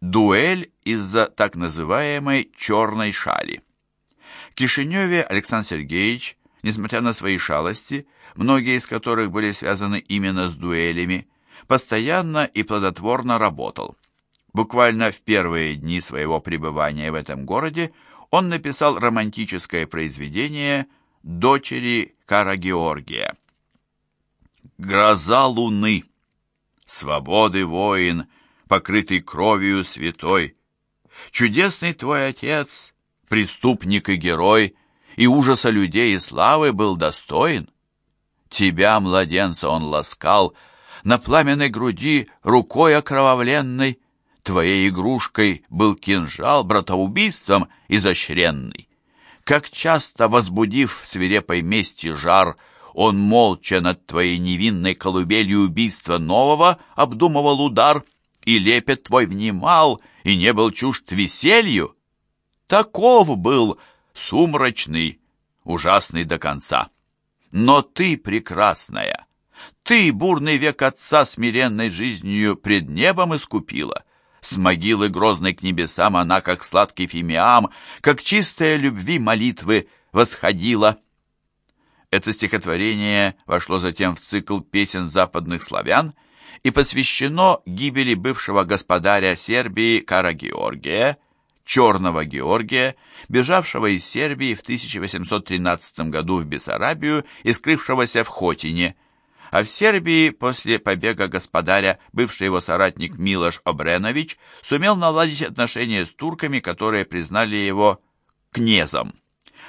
Дуэль из-за так называемой «черной шали». В Кишиневе Александр Сергеевич, несмотря на свои шалости, многие из которых были связаны именно с дуэлями, постоянно и плодотворно работал. Буквально в первые дни своего пребывания в этом городе он написал романтическое произведение «Дочери Кара Георгия». «Гроза луны, свободы воин, покрытый кровью святой, чудесный твой отец, преступник и герой, и ужаса людей и славы был достоин. Тебя, младенца, он ласкал, на пламенной груди рукой окровавленной, Твоей игрушкой был кинжал братоубийством изощренный. Как часто, возбудив свирепой мести жар, он молча над твоей невинной колыбелью убийства нового обдумывал удар, и лепет твой внимал, и не был чужд веселью. Таков был сумрачный, ужасный до конца. Но ты прекрасная, ты бурный век отца смиренной жизнью пред небом искупила. С могилы грозной к небесам она, как сладкий фимиам, как чистая любви молитвы восходила. Это стихотворение вошло затем в цикл песен западных славян и посвящено гибели бывшего господаря Сербии Кара Георгия, Черного Георгия, бежавшего из Сербии в 1813 году в Бессарабию и скрывшегося в Хотине – а в Сербии после побега господаря бывший его соратник Милош Обренович сумел наладить отношения с турками, которые признали его князем.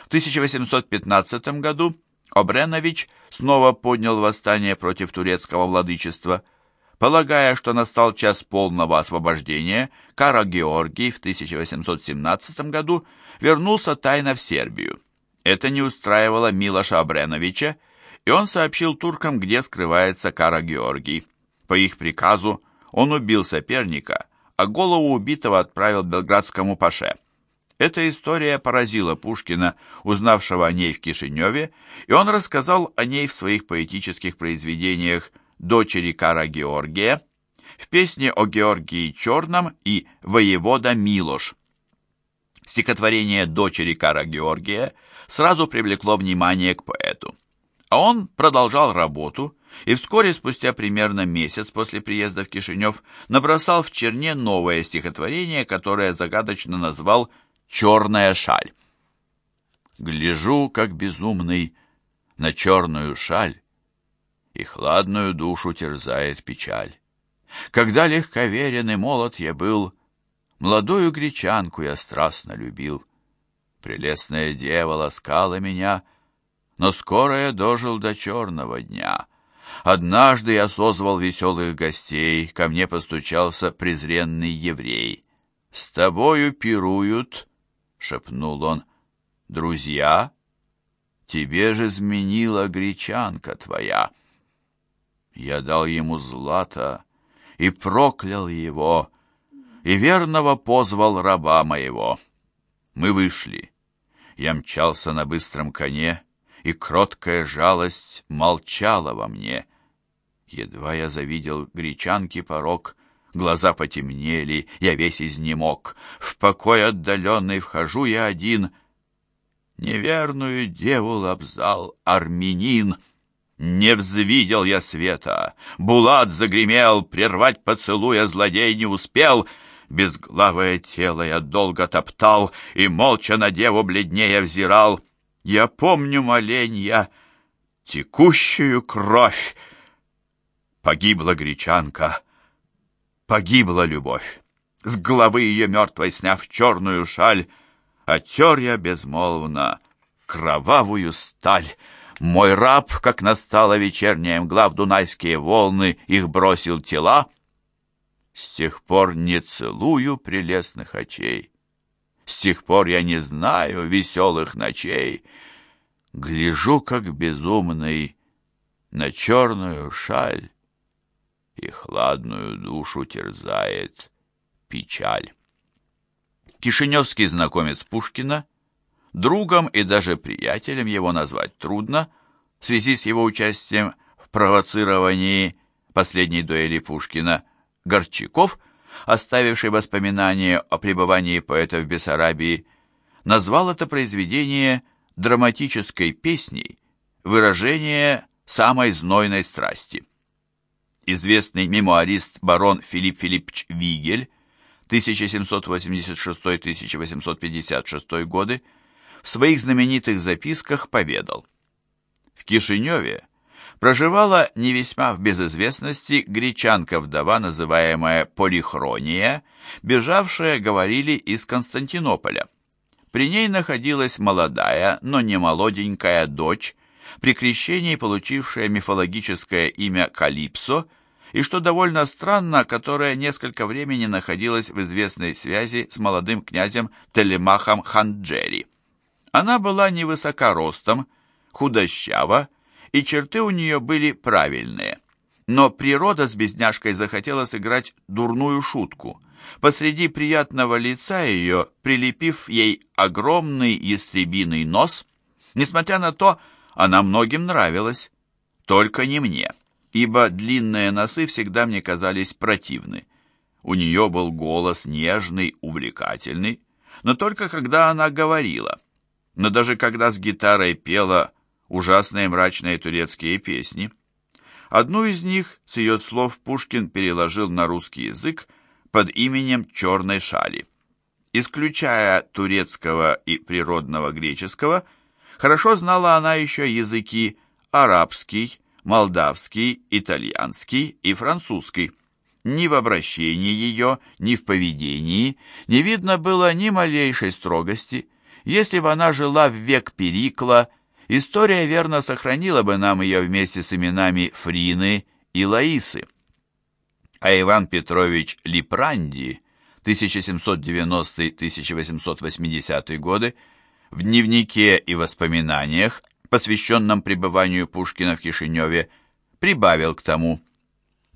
В 1815 году Обренович снова поднял восстание против турецкого владычества. Полагая, что настал час полного освобождения, Кара Георгий в 1817 году вернулся тайно в Сербию. Это не устраивало Милоша Обреновича, и он сообщил туркам, где скрывается Кара Георгий. По их приказу он убил соперника, а голову убитого отправил белградскому паше. Эта история поразила Пушкина, узнавшего о ней в Кишиневе, и он рассказал о ней в своих поэтических произведениях «Дочери Кара Георгия», в песне о Георгии Черном и «Воевода Милош». Стихотворение «Дочери Кара Георгия» сразу привлекло внимание к поэту. А он продолжал работу и вскоре, спустя примерно месяц после приезда в Кишинев, набросал в черне новое стихотворение, которое загадочно назвал «Черная шаль». Гляжу, как безумный, на черную шаль, и хладную душу терзает печаль. Когда легковерен и молод я был, молодую гречанку я страстно любил. Прелестная дева ласкала меня — но скоро я дожил до черного дня. Однажды я созвал веселых гостей, ко мне постучался презренный еврей. «С тобою пируют», — шепнул он, — «друзья, тебе же изменила гречанка твоя». Я дал ему злато и проклял его, и верного позвал раба моего. Мы вышли. Я мчался на быстром коне, и кроткая жалость молчала во мне. Едва я завидел гречанки порог, глаза потемнели, я весь изнемог. В покой отдаленный вхожу я один. Неверную деву лобзал армянин. Не взвидел я света, Булат загремел, прервать поцелуя злодей не успел — Безглавое тело я долго топтал И молча на деву бледнее взирал. Я помню моленья, текущую кровь. Погибла гречанка, погибла любовь. С головы ее мертвой сняв черную шаль, Отер я безмолвно кровавую сталь. Мой раб, как настала вечерняя мгла В дунайские волны, их бросил тела. С тех пор не целую прелестных очей. С тех пор я не знаю веселых ночей. Гляжу, как безумный, на черную шаль, И хладную душу терзает печаль. Кишиневский знакомец Пушкина, другом и даже приятелем его назвать трудно, в связи с его участием в провоцировании последней дуэли Пушкина, Горчаков оставивший воспоминания о пребывании поэта в Бессарабии, назвал это произведение драматической песней, выражение самой знойной страсти. Известный мемуарист барон Филипп Филиппович Вигель 1786-1856 годы своих знаменитых записках поведал. В Кишиневе проживала не весьма в безызвестности гречанка-вдова, называемая Полихрония, бежавшая, говорили, из Константинополя. При ней находилась молодая, но не молоденькая дочь, при крещении получившая мифологическое имя Калипсо, и, что довольно странно, которая несколько времени находилась в известной связи с молодым князем Телемахом Ханджери. Она была невысока ростом, худощава, и черты у нее были правильные. Но природа с безняшкой захотела сыграть дурную шутку. Посреди приятного лица ее, прилепив ей огромный ястребиный нос, несмотря на то, она многим нравилась, только не мне, ибо длинные носы всегда мне казались противны. У нее был голос нежный, увлекательный, но только когда она говорила. Но даже когда с гитарой пела ужасные мрачные турецкие песни. Одну из них, с ее слов, Пушкин переложил на русский язык под именем «Черной шали». Исключая турецкого и природного греческого, хорошо знала она еще языки арабский, молдавский, итальянский и французский. Ни в обращении ее, ни в поведении не видно было ни малейшей строгости. Если бы она жила в век Перикла, история верно сохранила бы нам ее вместе с именами Фрины и Лаисы. А Иван Петрович Липранди, 1790-1880 годы, в дневнике и воспоминаниях, посвященном пребыванию Пушкина в Кишиневе, прибавил к тому.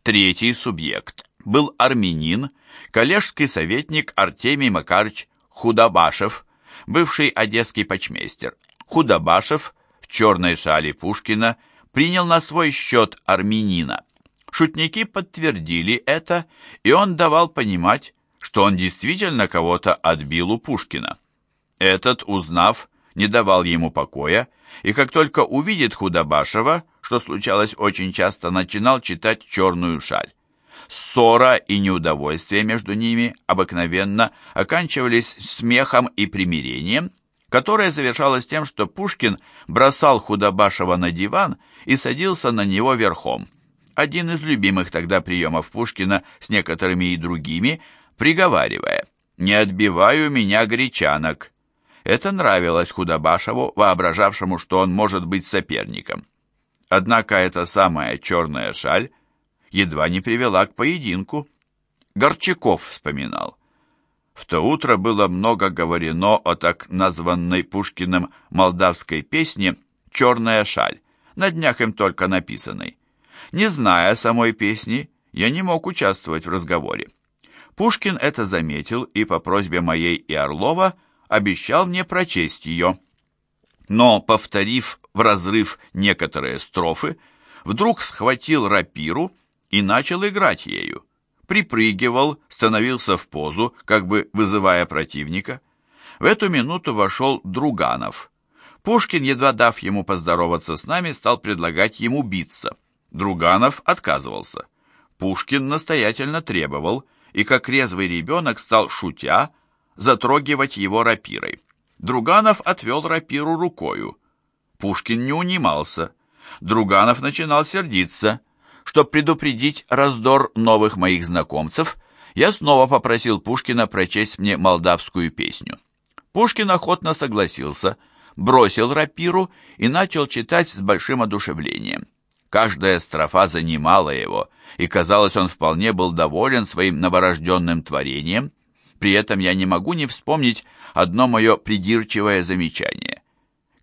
Третий субъект был армянин, коллежский советник Артемий Макарыч Худобашев, бывший одесский почмейстер. Худобашев черной шали Пушкина принял на свой счет армянина. Шутники подтвердили это, и он давал понимать, что он действительно кого-то отбил у Пушкина. Этот, узнав, не давал ему покоя, и как только увидит Худобашева, что случалось очень часто, начинал читать «Черную шаль». Ссора и неудовольствие между ними обыкновенно оканчивались смехом и примирением, которая завершалась тем, что Пушкин бросал Худобашева на диван и садился на него верхом. Один из любимых тогда приемов Пушкина с некоторыми и другими, приговаривая «Не отбиваю меня гречанок». Это нравилось Худобашеву, воображавшему, что он может быть соперником. Однако эта самая черная шаль едва не привела к поединку. Горчаков вспоминал. В то утро было много говорено о так названной Пушкиным молдавской песне «Черная шаль», на днях им только написанной. Не зная самой песни, я не мог участвовать в разговоре. Пушкин это заметил и по просьбе моей и Орлова обещал мне прочесть ее. Но, повторив в разрыв некоторые строфы, вдруг схватил рапиру и начал играть ею припрыгивал, становился в позу, как бы вызывая противника. В эту минуту вошел Друганов. Пушкин, едва дав ему поздороваться с нами, стал предлагать ему биться. Друганов отказывался. Пушкин настоятельно требовал, и как резвый ребенок стал, шутя, затрогивать его рапирой. Друганов отвел рапиру рукою. Пушкин не унимался. Друганов начинал сердиться – чтобы предупредить раздор новых моих знакомцев, я снова попросил Пушкина прочесть мне молдавскую песню. Пушкин охотно согласился, бросил рапиру и начал читать с большим одушевлением. Каждая строфа занимала его, и, казалось, он вполне был доволен своим новорожденным творением. При этом я не могу не вспомнить одно мое придирчивое замечание.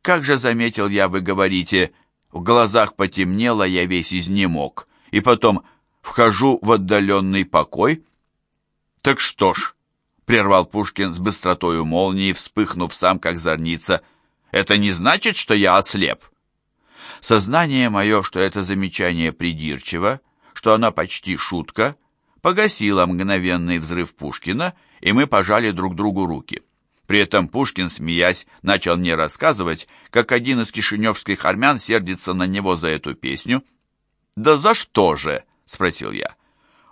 «Как же, заметил я, вы говорите, в глазах потемнело, я весь изнемог и потом вхожу в отдаленный покой? Так что ж, прервал Пушкин с быстротою молнии, вспыхнув сам, как зорница, это не значит, что я ослеп. Сознание мое, что это замечание придирчиво, что она почти шутка, погасила мгновенный взрыв Пушкина, и мы пожали друг другу руки. При этом Пушкин, смеясь, начал мне рассказывать, как один из кишиневских армян сердится на него за эту песню. «Да за что же?» — спросил я.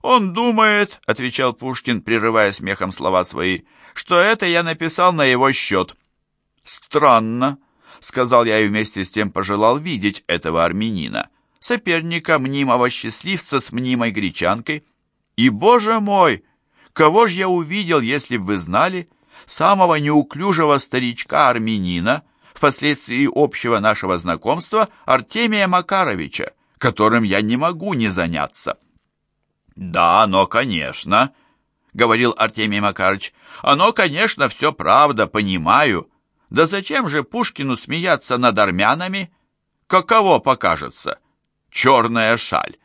«Он думает», — отвечал Пушкин, прерывая смехом слова свои, «что это я написал на его счет». «Странно», — сказал я и вместе с тем пожелал видеть этого армянина, соперника мнимого счастливца с мнимой гречанкой. И, боже мой, кого ж я увидел, если бы вы знали, самого неуклюжего старичка-армянина, впоследствии общего нашего знакомства Артемия Макаровича, которым я не могу не заняться. «Да, но, конечно», — говорил Артемий Макарович, «оно, конечно, все правда, понимаю. Да зачем же Пушкину смеяться над армянами? Каково покажется? Черная шаль.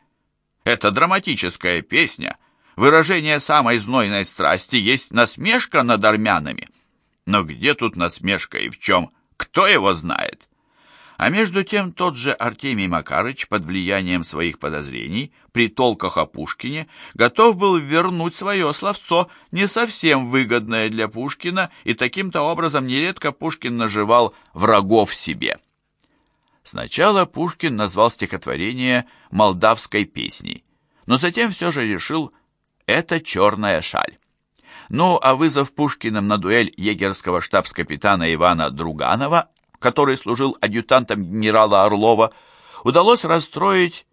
Это драматическая песня, выражение самой знойной страсти, есть насмешка над армянами. Но где тут насмешка и в чем? Кто его знает?» А между тем тот же Артемий Макарыч под влиянием своих подозрений при толках о Пушкине готов был вернуть свое словцо, не совсем выгодное для Пушкина, и таким-то образом нередко Пушкин наживал врагов себе. Сначала Пушкин назвал стихотворение «Молдавской песней», но затем все же решил «это черная шаль». Ну, а вызов Пушкиным на дуэль егерского штабс-капитана Ивана Друганова который служил адъютантом генерала Орлова, удалось расстроить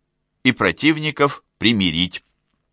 и противников примирить.